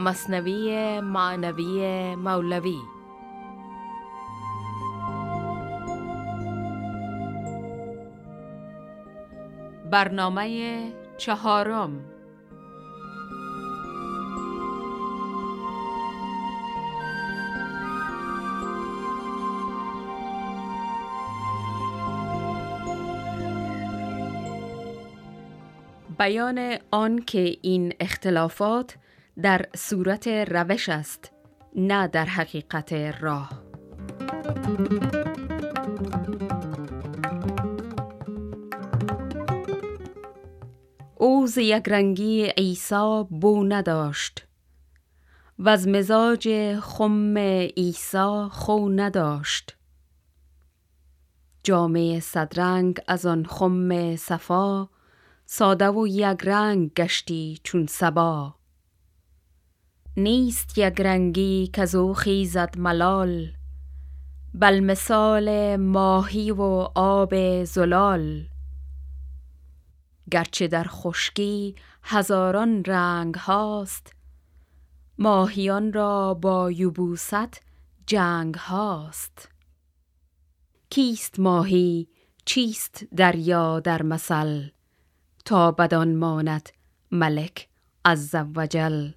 مصنوی معنوی مولوی. برنامه چهارم. بیان آن که این اختلافات در صورت روش است نه در حقیقت راه. او یک رنگی عیسی بو نداشت و از مزاج خم عیسی خو نداشت. جامعه صدرنگ از آن خم صفا ساده و یک رنگ گشتی چون سبا نیست یک رنگی که زو خیزد ملال بل مثال ماهی و آب زلال. گرچه در خشکی هزاران رنگ هاست ماهیان را با یبوست جنگ هاست. کیست ماهی؟ چیست دریا در مثل؟ تا بدان ماند ملک عز وجل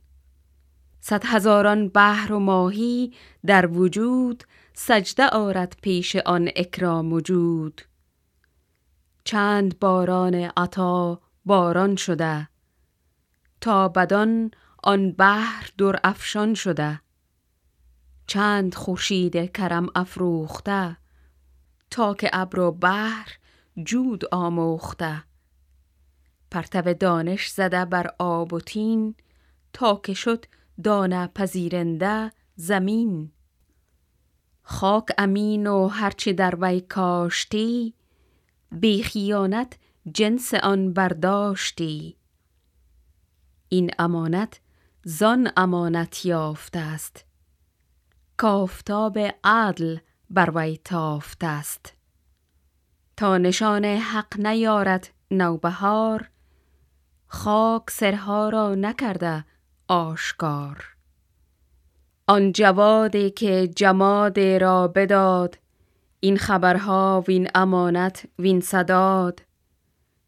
صد هزاران بحر و ماهی در وجود سجده آرد پیش آن اکرام وجود چند باران عطا باران شده تا بدان آن بحر در افشان شده. چند خورشید کرم افروخته تا که ابر و بحر جود آموخته. پرتو دانش زده بر آب و تین تا که شد دانه پذیرنده زمین. خاک امین و هرچه در وی کاشتی بی خیانت جنس آن برداشتی. این امانت زان امانت یافته است کافتاب عدل بر وی تافته است. تا نشان حق نیارد نوبهار خاک سرها را نکرده آشکار. آن جوادی که جماد را بداد این خبرها وین امانت وین صداد.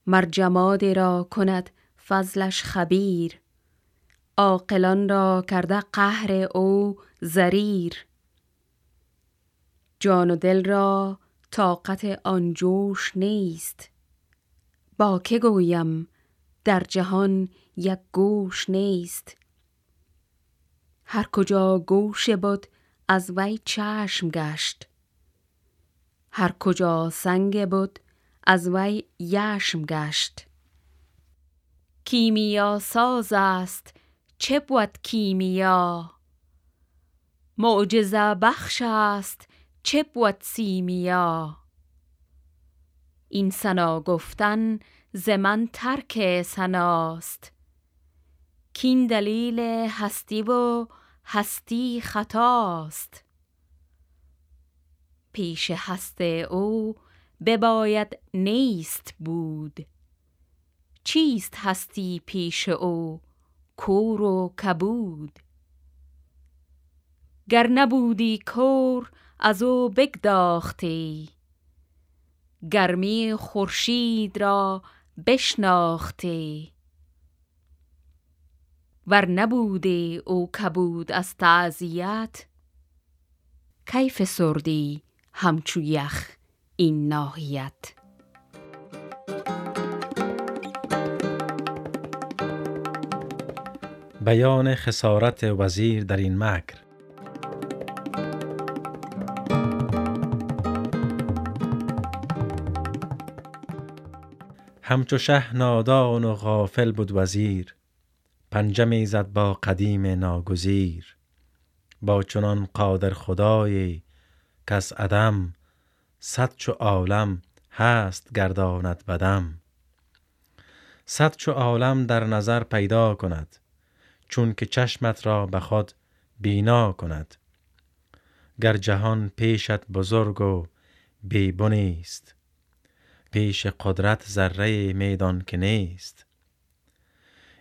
مر جماد را کند فضلش خبیر عاقلان را کرده قهر او زریر. جان و دل را طاقت آن جوش نیست با که گویم در جهان یک گوش نیست. هر کجا گوش بود از وی چشم گشت. هر کجا سنگ بود از وی یشم گشت. کیمیا ساز است چه بود کیمیا؟ معجزه بخش است چه بود سیمیا؟ این سنا گفتن ز من ترک سناست کین دلیل هستی و هستی خطاست. پیش هست او بباید نیست بود. چیست هستی پیش او؟ کور و کبود. گر نبودی کور از او بگداختی. گرمی خورشید را بشناختی. ور نبوده او کبود از تعزیت؟ کیف سردی همچو یخ این ناحیت؟ بیان خسارت وزیر در این مکر. همچو شه نادان و غافل بود وزیر. پنجه زد با قدیم ناگزیر. با چنان قادر خدایی کس عدم صد چو عالم هست گرداند بدم. صد چو عالم در نظر پیدا کند چون که چشمت را به خود بینا کند. گر جهان پیشت بزرگ و بیبنی پیش قدرت ذره میدان که نیست.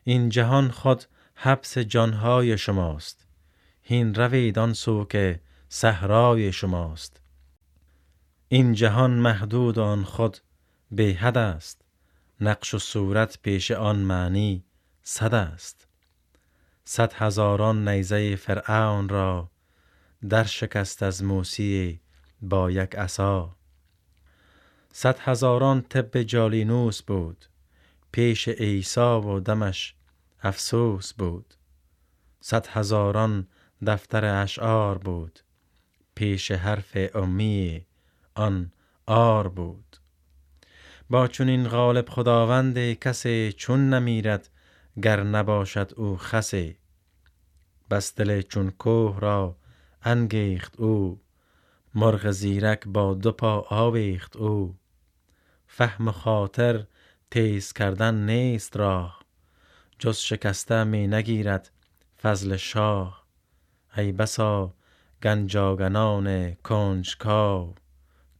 این جهان خود حبس جانهای شماست. هین روید آن سو که صحرای شماست. این جهان محدود آن خود به حد است. نقش و صورت پیش آن معنی صد است. صد هزاران نیزه فرعون را در شکست از موسی با یک عصا. صد هزاران طب جالینوس بود. پیش عیسی و دمش افسوس بود. صد هزاران دفتر اشعار بود. پیش حرف امی آن آر بود. با چنین غالب خداوند کسی چون نمیرد گر نباشد او خسی بس دل چون کوه را انگیخت او مرغ زیرک با دو پا آویخت او. فهم خاطر تیز کردن نیست راه. جز شکسته می نگیرد فضل شاه. ای بسا گنجاگنان کنجکاو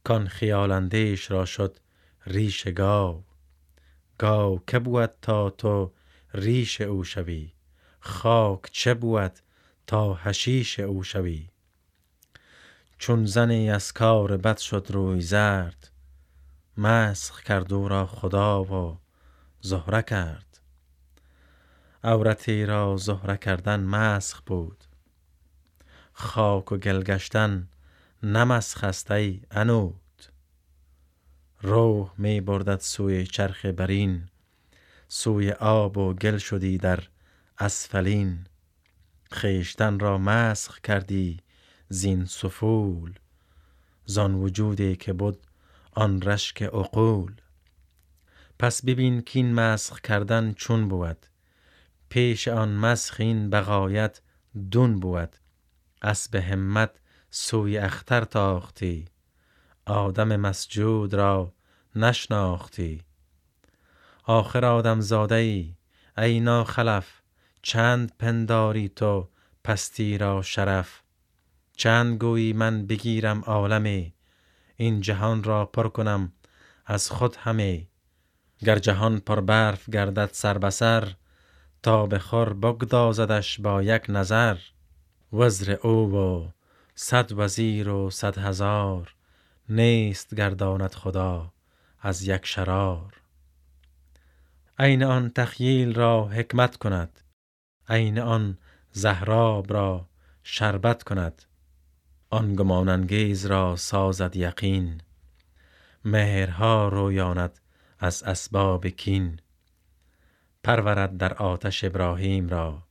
کان خیال را شد ریش گاو. گاو که بود تا تو ریش او شوی؟ خاک چه بود تا حشیش او شوی؟ چون زنی از کار بد شد روی زرد مسخ کرد او را خدا و زهره کرد. عورتی را زهره کردن مسخ بود. خاک و گل گشتن نه مسخ است ای عنود. روح می بردد سوی چرخ برین سوی آب و گل شدی در اسفلین. خویشتن را مسخ کردی زین سفول. زان وجودی که بود آن رشک عقول. پس ببین کین مسخ کردن چون بود. پیش آن مسخ این بغایت دون بود. اسب همت سوی اختر تاختی. آدم مسجود را نشناختی. آخر آدم زاده ای ای ناخلف چند پنداری تو پستی را شرف. چند گویی من بگیرم عالمی این جهان را پر کنم از خود همه. گر جهان پر برف گردد سر به سر تا به خور بگدازدش با یک نظر. وزر او و صد وزیر و صد هزار نیست گرداند خدا از یک شرار. عین آن تخییل را حکمت کند عین آن زهراب را شربت کند. آن گمان را سازد یقین. مهرها رویاند از اسباب کین. پرورد در آتش ابراهیم را.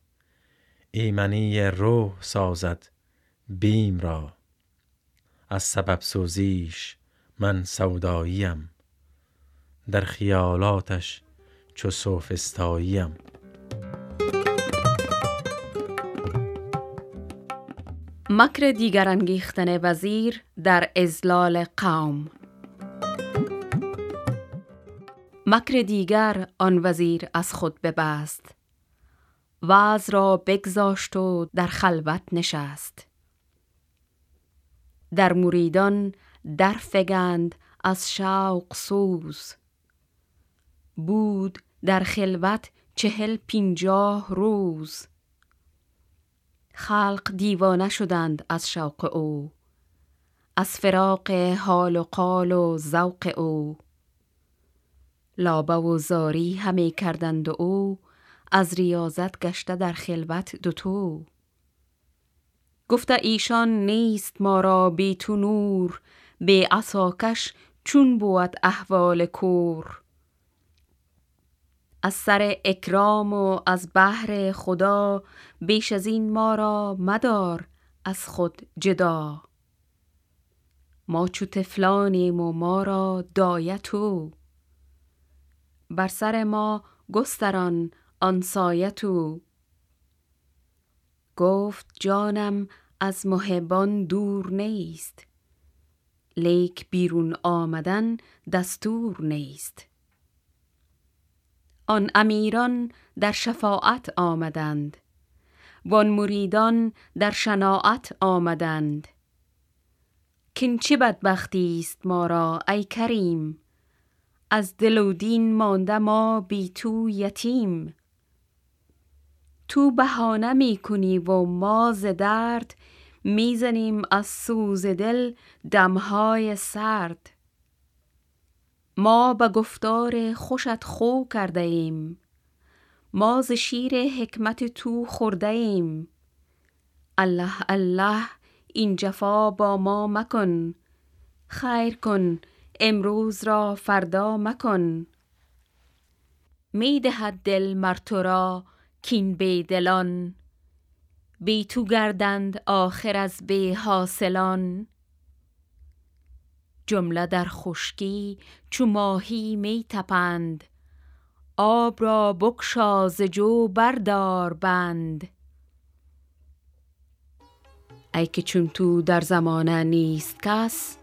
ایمنی روح سازد بیم را. از سبب سوزیش من سوداییم. در خیالاتش چو سوفسطاییم مکر دیگر انگیختن وزیر در ازلال قوم. مکر دیگر آن وزیر از خود ببست. وعظ را بگذاشت و در خلوت نشست. در مریدان در فگند از شوق سوز. بود در خلوت چهل پینجاه روز. خلق دیوانه شدند از شوق او از فراق حال و قال و ذوق او. لابه و زاری همه کردند و او از ریاضت گشته در خلوت دوتو گفته ایشان نیست ما را بی تو نور به عصاکش چون بود احوال کور. از سر اکرام و از بحر خدا بیش از این ما را مدار از خود جدا. ما چو تفلانیم و ما را دایتو بر سر ما گستران آن سایتو گفت جانم از محبان دور نیست لیک بیرون آمدن دستور نیست. آن امیران در شفاعت آمدند. وان مریدان در شناعت آمدند. کین چه بدبختی است ما را ای کریم؟ از دل و دین مانده ما بی تو یتیم. تو بهانه می کنی و ما ز درد می‌زنیم از سوز دل دمهای سرد. ما به گفتار خوشت خو کرده ایم. ما ز شیر حکمت تو خورده ایم. الله الله این جفا با ما مکن. خیر کن امروز را فردا مکن. می دهد دل مر تو را کین بی دلان بی تو گردند آخر از بی حاصلان. جمله در خشکی چو ماهی می تپند. آب را بگشا ز جو بردار بند. ای که چون تو در زمانه نیست کس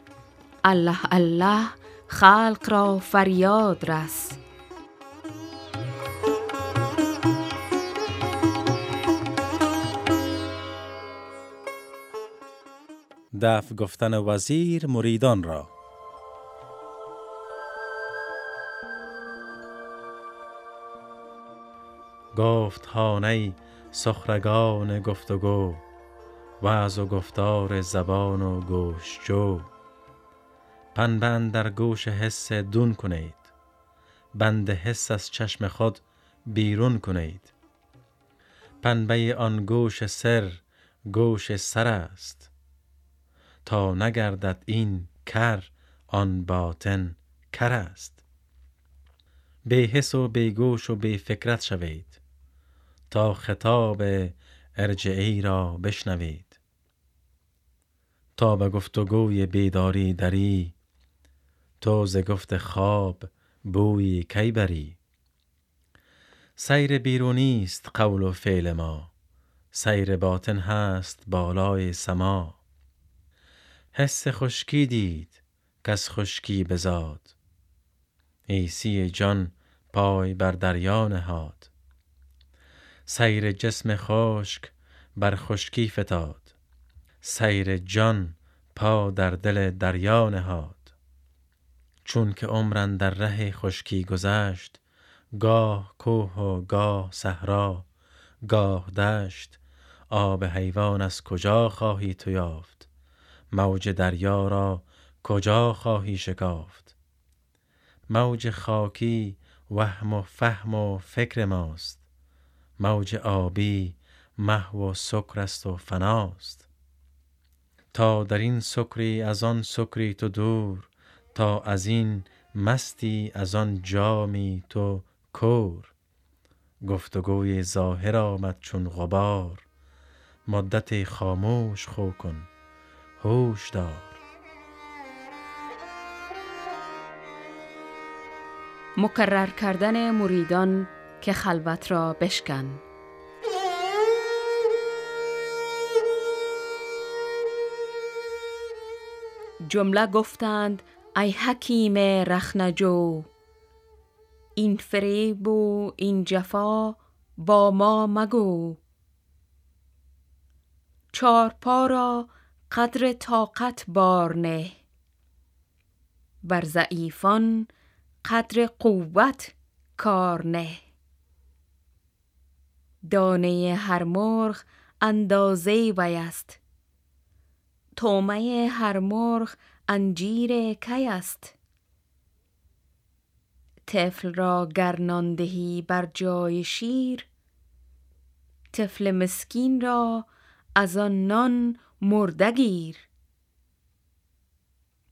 الله الله خلق را فریاد رس. دف گفتن وزیر مریدان را. گفت هانه سخرگان گفتگو وعظ و گفتار زبان و گوش جو پنبند در گوش حس دون کنید بند حس از چشم خود بیرون کنید. پنبه آن گوش سر گوش سر است. تا نگردد این کر آن باطن کر است. به حس و به گوش و به فکرت شوید تا خطاب ارجعی را بشنوید. تا به گفتگوی بیداری دری تو ز گفت خواب بوی کی بری. سیر بیرونی است قول و فعل ما سیر باطن هست بالای سما. حس خشکی دید کس خشکی بزاد. عیسی جان پای بر دریا نهاد. سیر جسم خشک بر خشکی فتاد. سیر جان پا در دل دریا نهاد. چون که عمر در ره خشکی گذشت گاه کوه و گاه صحرا گاه دشت آب حیوان از کجا خواهی تو یافت؟ موج دریا را کجا خواهی شکافت؟ موج خاکی وهم و فهم و فکر ماست. موج آبی محو و سکر است و فناست. تا در این سکری از آن سکری تو دور تا از این مستی از آن جامی تو کور. گفتگوی ظاهر آمد چون غبار. مدت خاموش خو کن. هوش دار. مکرر کردن مریدان که خلوت را بشکن. جمله گفتند ای حکیم رخنجو این فریب و این جفا با ما مگو. چارپا را قدر طاقت بار نه. بر ضعیفان قدر قوت کار نه. دانه هر مرغ اندازه وی است. تومه هر مرغ انجیر کی است. طفل را گرناندهی بر جای شیر طفل مسکین را از آن نان مرده گیر.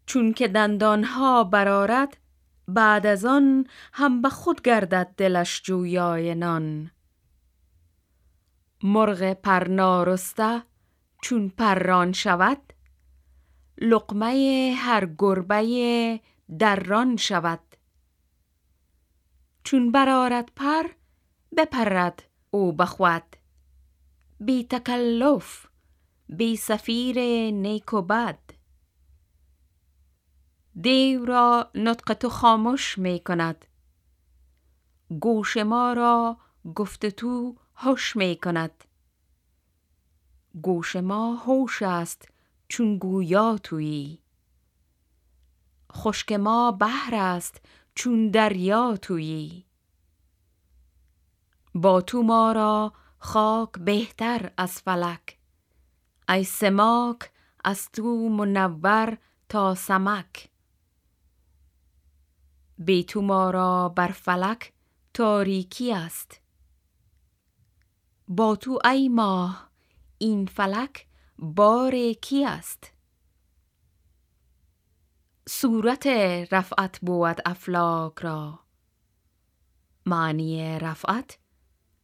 چون که دندانها برارد بعد از آن هم به خود گردد دلش جویای نان. مرغ پرنارسته چون پران شود لقمه هر گربه دران شود. چون برارد پر بپرد او بخود. بی تکلف. بی سفیر نیک و بد. دیو را نطق تو خاموش می کند. گوش ما را گفت تو هوش می کند. گوش ما هوش است چون گویا تویی. خشک ما بحر است چون دریا تویی. با تو ما را خاک بهتر از فلک. ای سماک از تو منور تا سمک. بی تو ما را بر فلک تاریکی است. با تو ای ماه این فلک بار کی است؟ صورت رفعت بود افلاک را. معنی رفعت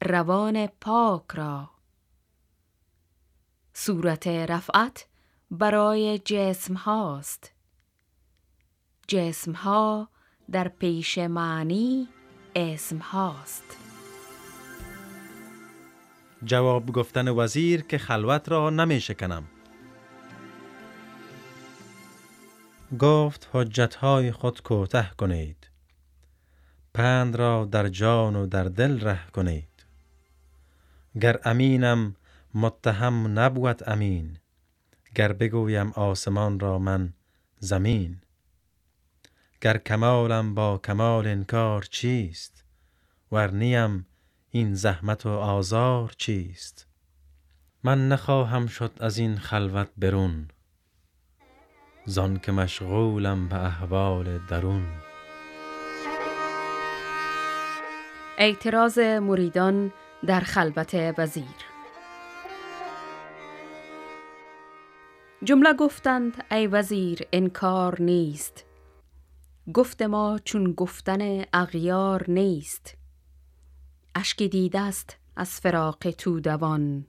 روان پاک را. صورت رفعت برای جسم هاست جسم ها در پیش معنی اسم هاست جواب گفتن وزیر که خلوت را نمی شکنم گفت حجتهای خود کوته کنید. پند را در جان و در دل ره کنید. گر امینم متهم نبود امین. گر بگویم آسمان را من زمین. گر کمالم با کمال انکار چیست؟ ور نیم این زحمت و آزار چیست؟ من نخواهم شد از این خلوت برون. زان که مشغولم به احوال درون. اعتراض مریدان در خلوت وزیر جمله گفتند ای وزیر انکار نیست. گفت ما چون گفتن اغیار نیست. اشک دیده است از فراق تو دوان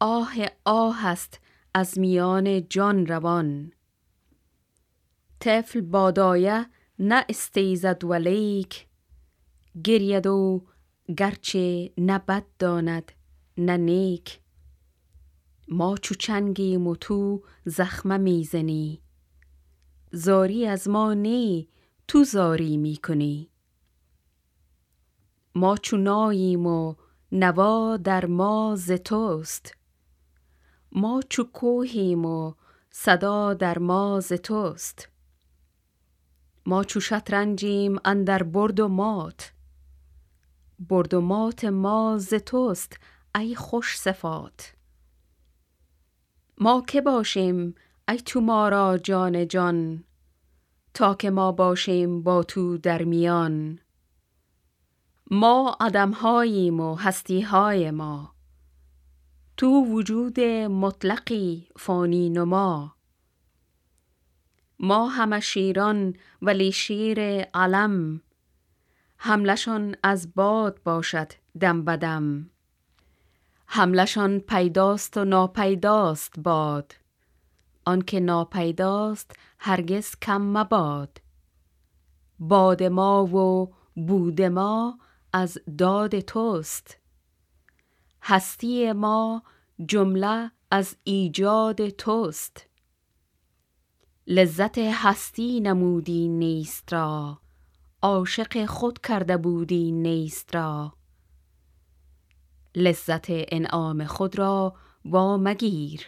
آه آه است از میان جان روان. طفل بادایه نه استیزد ولیک. گرید و گرچه نه بد داند نه نیک. ما چو چنگیم و تو زخمه می‌زنی. زاری از ما نی تو زاری می‌کنی. ما چو ناییم و نوا در ما ز توست. ما چو کوهیم و صدا در ما ز توست. ما چو شطرنجیم اندر برد و مات. برد و مات ما ز توست ای خوش صفات. ما که باشیم ای تو ما را جان جان تا که ما باشیم با تو در میان. ما عدم هاییم و هستی های ما. تو وجود مطلقی فانی نما. ما همه شیران ولی شیر علم حملشان از باد باشد دم بدم حملشان پیداست و ناپیداست باد. آنکه ناپیداست هرگز کم مباد. باد ما و بود ما از داد توست. هستی ما جمله از ایجاد توست. لذت هستی نمودی نیست را. عاشق خود کرده بودی نیست را. لذت انعام خود را وا مگیر.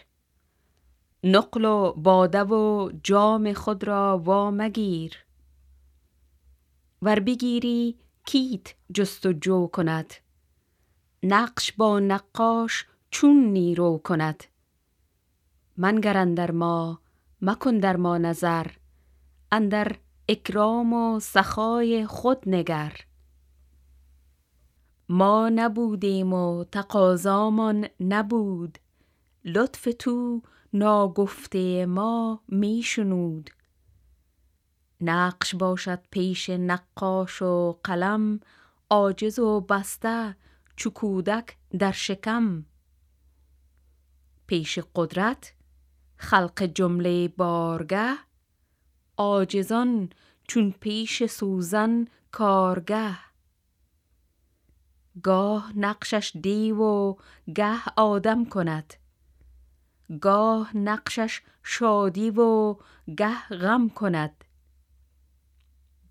نقل و باده و جام خود را وا مگیر. ور بگیری کیت جست و جو کند. نقش با نقاش چون نیرو کند. منگر اندر ما مکن در ما نظر. اندر اکرام و سخای خود نگر. ما نبودیم و تقاضامان نبود. لطف تو ناگفته ما می شنود نقش باشد پیش نقاش و قلم عاجز و بسته چو کودک در شکم. پیش قدرت خلق جمله بارگه عاجزان چون پیش سوزن کارگه. گاه نقشش دیو و گه آدم کند. گاه نقشش شادی و گه غم کند.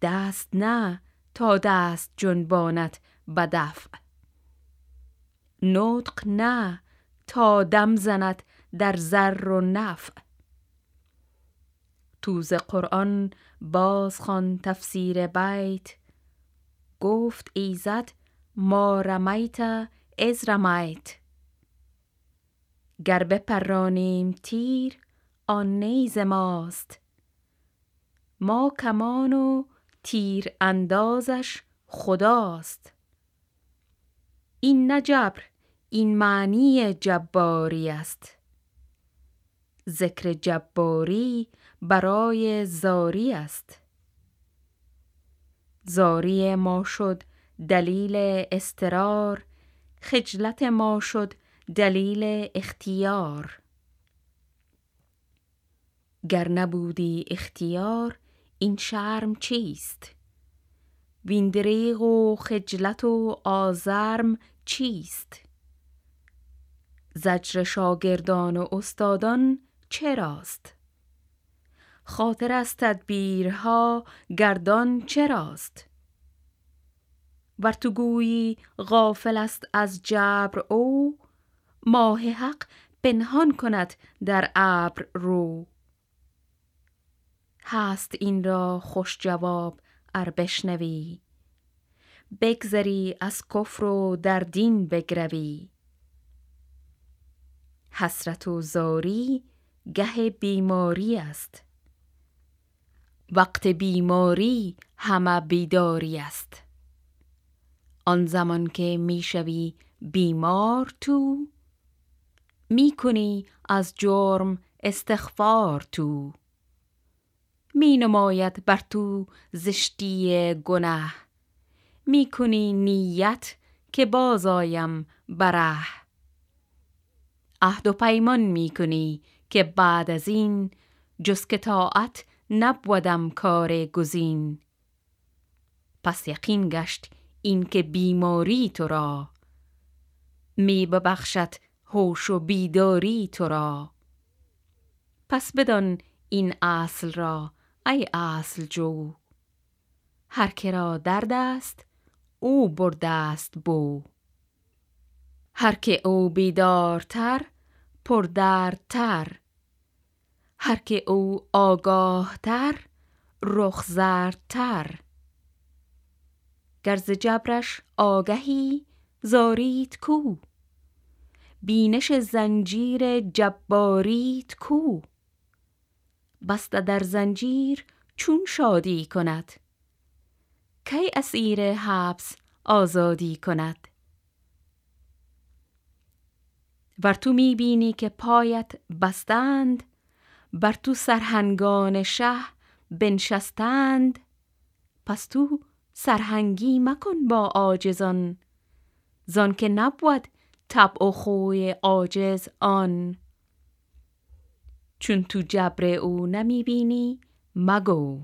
دست نه تا دست جنبانت به دفع نطق نه تا دم زند در زر و نفع. توز قرآن باز خوان تفسیر بیت. گفت ایزد ما رمیت از رمایت گر بپرانیم تیر آن نیز ماست. ما کمان و تیر اندازش خداست. این نه این معنی جباری است. ذکر جباری برای زاری است. زاری ما شد دلیل استرار خجلت ما شد دلیل اختیار. گر نبودی اختیار این شرم چیست؟ وین دریغ و خجلت و آزرم چیست؟ زجر شاگردان و استادان چراست؟ خاطر از تدبیرها گردان چراست؟ ور تو گویی غافل است از جبر. او ماه حق پنهان کند در ابر رو. هست این را خوش جواب ار بشنوی. بگذری از کفر و در دین بگروی. حسرت و زاری گه بیماری است. وقت بیماری همه بیداری است. آن زمان که می‌شوی بیمار تو می‌کنی از جرم استغفار تو. می نماید بر تو زشتی گناه می کنی نیت که بازایم بره عهد و پیمان می کنی که بعد از این جز که طاعت نبودم کار گزین. پس یقین گشت این که بیماری تو را. می ببخشد هوش و بیداری تو را. پس بدان این اصل را ای اصل جو. هر که را درد است او برده است بو. هر که او بیدارتر پردردتر. هر که او آگاهتر رخ زردتر گرز جبرش آگهی زاریت کو. بینش زنجیر جباریت کو. بسته در زنجیر چون شادی کند. کی اسیر حبس آزادی کند. ور تو می بینی که پایت بستند بر تو سرهنگان شه بنشستند پس تو سرهنگی مکن با عاجزان زان که نبود طبع و خوی عاجز آن. چون تو جبر او نمی بینی مگو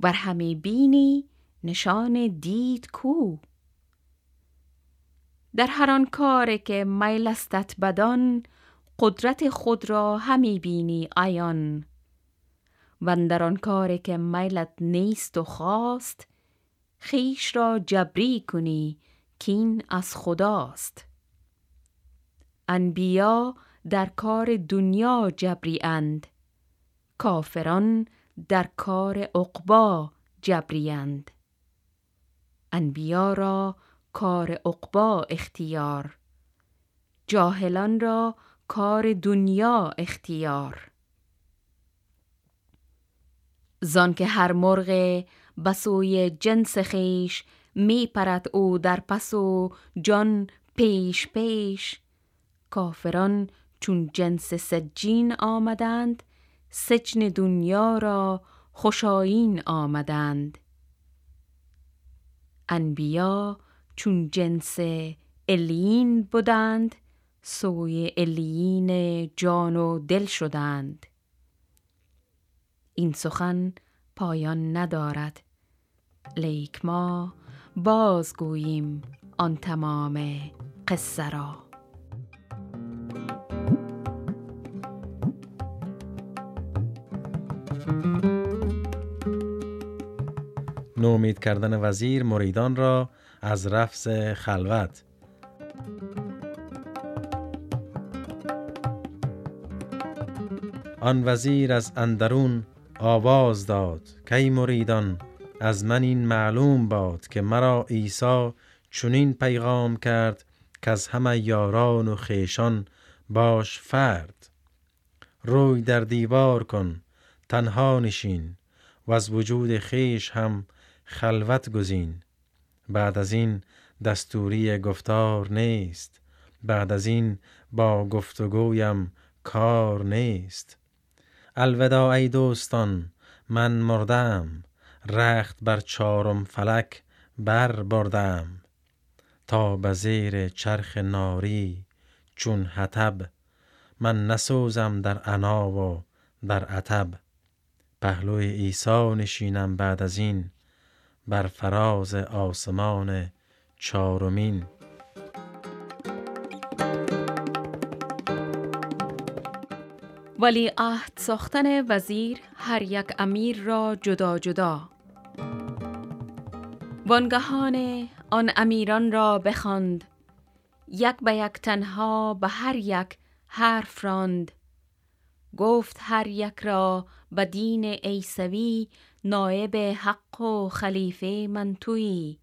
ور همی بینی نشان دید کو. در هر آن کار که میلستت بدان قدرت خود را همی بینی عیان. و در آن کار که میلت نیست و خواست خیش را جبری کنی کین از خداست. انبیا در کار دنیا جبری اند کافران در کار عقبا جبری اند. انبیا را کار عقبا اختیار جاهلان را کار دنیا اختیار. زان که هر مرغ بسوی جنس خیش می پرد او در پس و جان پیش پیش. کافران چون جنس سجین آمدند سجن دنیا را خوشایین آمدند. انبیا چون جنس الین بودند سوی الین جان و دل شدند. این سخن پایان ندارد. لیک ما بازگوییم آن تمام قصه را. نومید کردن وزیر مریدان را از رفض خلوت. آن وزیر از اندرون آواز داد. کی مریدان؟ از من این معلوم باد که مرا عیسی چنین پیغام کرد که از همه یاران و خیشان باش فرد. روی در دیوار کن تنها نشین و از وجود خیش هم خلوت گزین. بعد از این دستوری گفتار نیست بعد از این با گفتگویم کار نیست. الودا ای دوستان من مردم رخت بر چارم فلک بر بردم. تا به زیر چرخ ناری چون حتب من نسوزم در عنا و در عتب پهلوی عیسی نشینم بعد از این بر فراز آسمان چارمین. ولی عهد ساختن وزیر هر یک امیر را جدا جدا. وانگهان آن امیران را بخواند. یک به یک تنها به هر یک حرف راند. گفت هر یک را به دین عیسوی نایب حق و خلیفه من تویی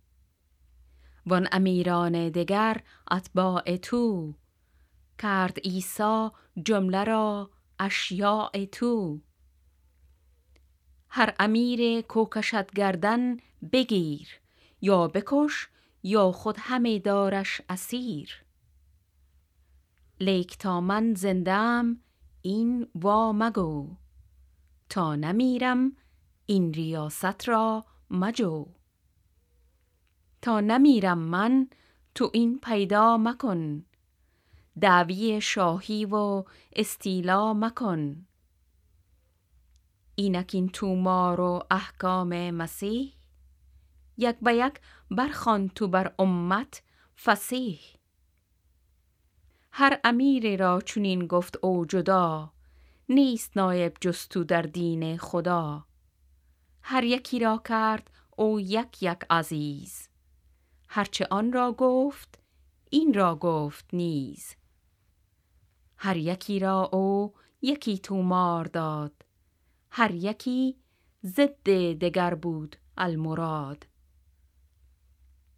وان امیران دگر اتباع تو. کرد عیسی جمله را اشیاء تو. هر امیر کوکشت گردن بگیر یا بکش یا خود همه دارش اسیر. لیک تا من زندم این وا مگو. تا نمیرم این ریاست را مجو. تا نمیرم من تو این پیدا مکن. دعوی شاهی و استیلا مکن. اینک این تومار و احکام مسیح یک به یک برخان تو بر امت فسیح. هر امیر را چونین گفت او جدا نیست نایب جستو در دین خدا. هر یکی را کرد او یک یک عزیز. هرچه آن را گفت این را گفت نیز. هر یکی را او یکی تومار داد. هر یکی ضد دگر بود المراد.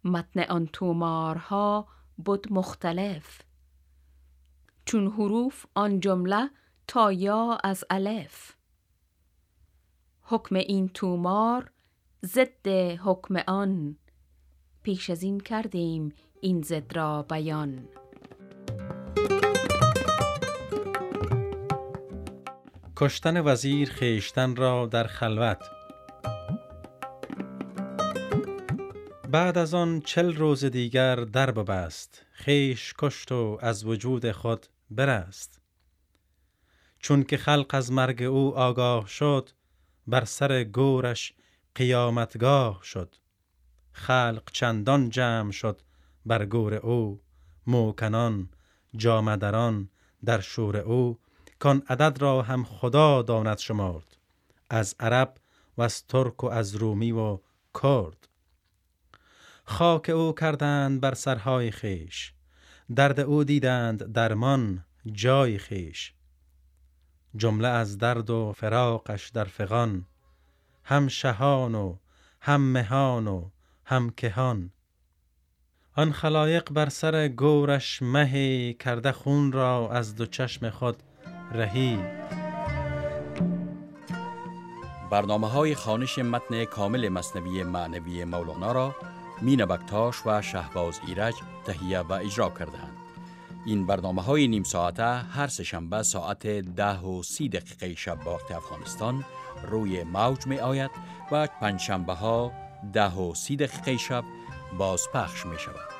متن آن تومارها بود مختلف. چون حروف آن جمله تا یا از الف. حکم این تومار ضد حکم آن. پیش از این کردیم این ضد را بیان. کشتن وزیر خیشتن را در خلوت. بعد از آن چل روز دیگر در ببست. خیش کشت و از وجود خود برست چون که خلق از مرگ او آگاه شد بر سر گورش قیامتگاه شد. خلق چندان جمع شد بر گور او موکنان جامدران در شور او کان عدد را هم خدا داند شمارد از عرب و از ترک و از رومی و کرد. خاک او کردند بر سرهای خیش درد او دیدند درمان جای خیش جمله از درد و فراقش در فغان هم شهان و هم مهان و هم کهان. آن خلایق بر سر گورش مهی کرده خون را از دو چشم خود رهی برنامه های خانش متن کامل مصنوی معنوی مولانا را مین بکتاش و شهباز ایرج تهیه و اجرا کردند. این برنامه های نیم ساعته هر سهشنبه ساعت ده و سی دقیقه شب با وقت افغانستان روی موج می آید و پنجشنبه ها ده و سی دقیقه شب باز پخش می شود.